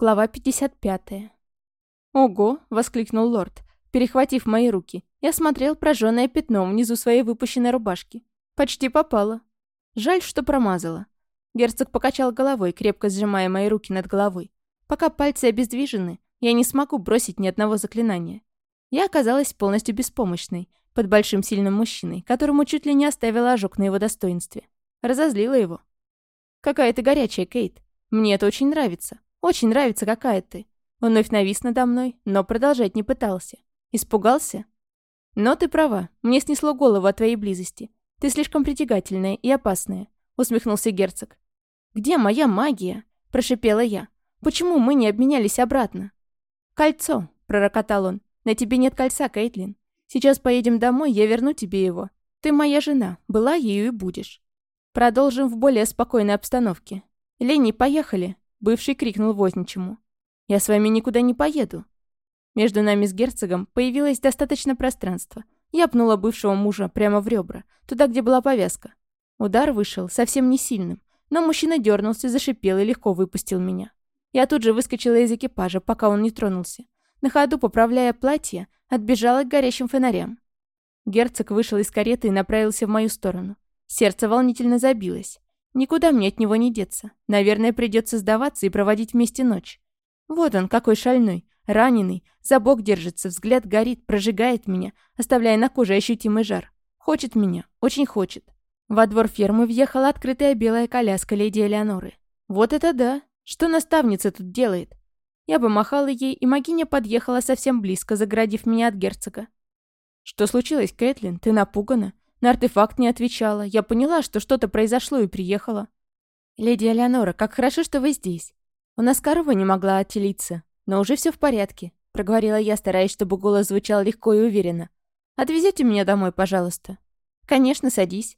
Глава 55. «Ого!» — воскликнул лорд, перехватив мои руки. Я смотрел прожженное пятно внизу своей выпущенной рубашки. Почти попало. Жаль, что промазала. Герцог покачал головой, крепко сжимая мои руки над головой. Пока пальцы обездвижены, я не смогу бросить ни одного заклинания. Я оказалась полностью беспомощной, под большим сильным мужчиной, которому чуть ли не оставила ожог на его достоинстве. Разозлила его. «Какая ты горячая, Кейт. Мне это очень нравится. Очень нравится, какая ты. Он вновь навис надо мной, но продолжать не пытался. Испугался? Но ты права, мне снесло голову от твоей близости. Ты слишком притягательная и опасная, усмехнулся герцог. Где моя магия? прошипела я. Почему мы не обменялись обратно? Кольцо, пророкотал он. На тебе нет кольца, Кейтлин. Сейчас поедем домой, я верну тебе его. Ты моя жена, была ею и будешь. Продолжим в более спокойной обстановке. Лени, поехали. Бывший крикнул возничему. «Я с вами никуда не поеду». Между нами с герцогом появилось достаточно пространства. Я пнула бывшего мужа прямо в ребра, туда, где была повязка. Удар вышел совсем не сильным, но мужчина дернулся, зашипел и легко выпустил меня. Я тут же выскочила из экипажа, пока он не тронулся. На ходу, поправляя платье, отбежала к горящим фонарям. Герцог вышел из кареты и направился в мою сторону. Сердце волнительно забилось. Никуда мне от него не деться. Наверное, придется сдаваться и проводить вместе ночь. Вот он, какой шальной, раненый, за бок держится, взгляд горит, прожигает меня, оставляя на коже ощутимый жар. Хочет меня, очень хочет. Во двор фермы въехала открытая белая коляска леди Элеоноры. Вот это да! Что наставница тут делает? Я бы махала ей, и могиня подъехала совсем близко, заградив меня от герцога. «Что случилось, Кэтлин? Ты напугана? На артефакт не отвечала. Я поняла, что что-то произошло и приехала. «Леди Элеонора, как хорошо, что вы здесь. У нас корова не могла отелиться, но уже все в порядке», — проговорила я, стараясь, чтобы голос звучал легко и уверенно. «Отвезете меня домой, пожалуйста?» «Конечно, садись».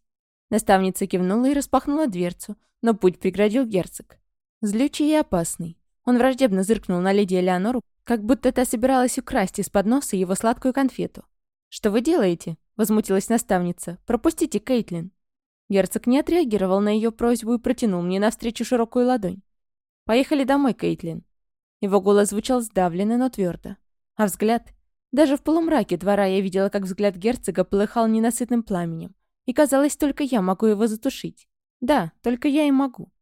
Наставница кивнула и распахнула дверцу, но путь преградил герцог. Злючий и опасный. Он враждебно зыркнул на леди Элеонору, как будто та собиралась украсть из-под носа его сладкую конфету. «Что вы делаете?» — возмутилась наставница. «Пропустите, Кейтлин». Герцог не отреагировал на ее просьбу и протянул мне навстречу широкую ладонь. «Поехали домой, Кейтлин». Его голос звучал сдавленно, но твердо. А взгляд... Даже в полумраке двора я видела, как взгляд герцога полыхал ненасытным пламенем. И казалось, только я могу его затушить. Да, только я и могу.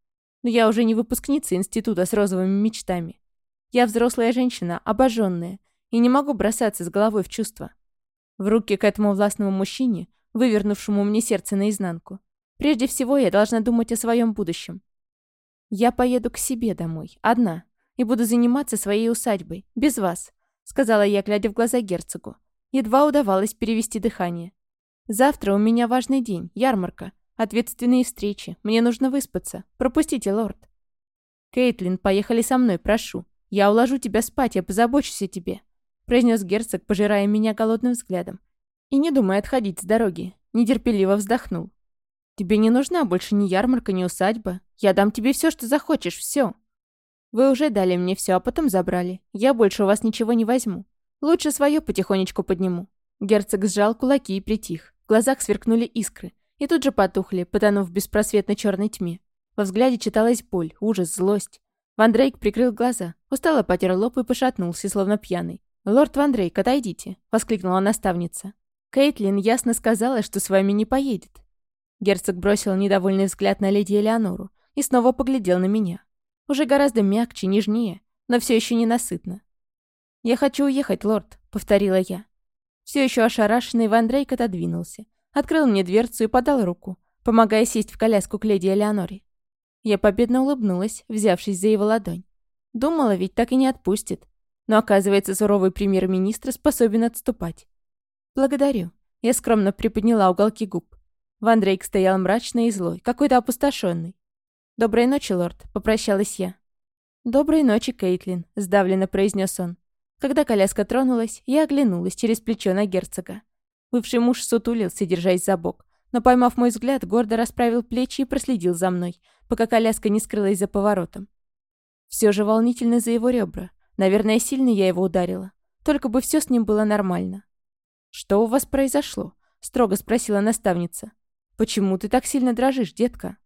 Но я уже не выпускница института с розовыми мечтами. Я взрослая женщина, обожженная, и не могу бросаться с головой в чувства. В руки к этому властному мужчине, вывернувшему мне сердце наизнанку. Прежде всего, я должна думать о своем будущем. Я поеду к себе домой, одна, и буду заниматься своей усадьбой, без вас, сказала я, глядя в глаза герцогу. Едва удавалось перевести дыхание. Завтра у меня важный день, ярмарка, ответственные встречи. Мне нужно выспаться. Пропустите, лорд. Кейтлин, поехали со мной, прошу. Я уложу тебя спать, я позабочусь о тебе произнес герцог, пожирая меня голодным взглядом. И не думая отходить с дороги, нетерпеливо вздохнул. «Тебе не нужна больше ни ярмарка, ни усадьба. Я дам тебе все, что захочешь, все. Вы уже дали мне все, а потом забрали. Я больше у вас ничего не возьму. Лучше свое потихонечку подниму». Герцог сжал кулаки и притих. В глазах сверкнули искры. И тут же потухли, потонув в беспросветной черной тьме. Во взгляде читалась боль, ужас, злость. Ван Дрейк прикрыл глаза, устало потер лоб и пошатнулся, словно пьяный. «Лорд Ван Дрейк, отойдите!» — воскликнула наставница. «Кейтлин ясно сказала, что с вами не поедет». Герцог бросил недовольный взгляд на леди Элеонору и снова поглядел на меня. Уже гораздо мягче, нежнее, но все еще ненасытно. «Я хочу уехать, лорд», — повторила я. Все еще ошарашенный Ван Дрейк отодвинулся, открыл мне дверцу и подал руку, помогая сесть в коляску к леди Элеоноре. Я победно улыбнулась, взявшись за его ладонь. Думала, ведь так и не отпустит. Но оказывается, суровый премьер-министр способен отступать. «Благодарю». Я скромно приподняла уголки губ. Ван Дрейк стоял мрачный и злой, какой-то опустошенный. «Доброй ночи, лорд», — попрощалась я. «Доброй ночи, Кейтлин», — сдавленно произнес он. Когда коляска тронулась, я оглянулась через плечо на герцога. Бывший муж сутулился, держась за бок, но, поймав мой взгляд, гордо расправил плечи и проследил за мной, пока коляска не скрылась за поворотом. Все же волнительно за его ребра. Наверное, сильно я его ударила. Только бы все с ним было нормально. «Что у вас произошло?» — строго спросила наставница. «Почему ты так сильно дрожишь, детка?»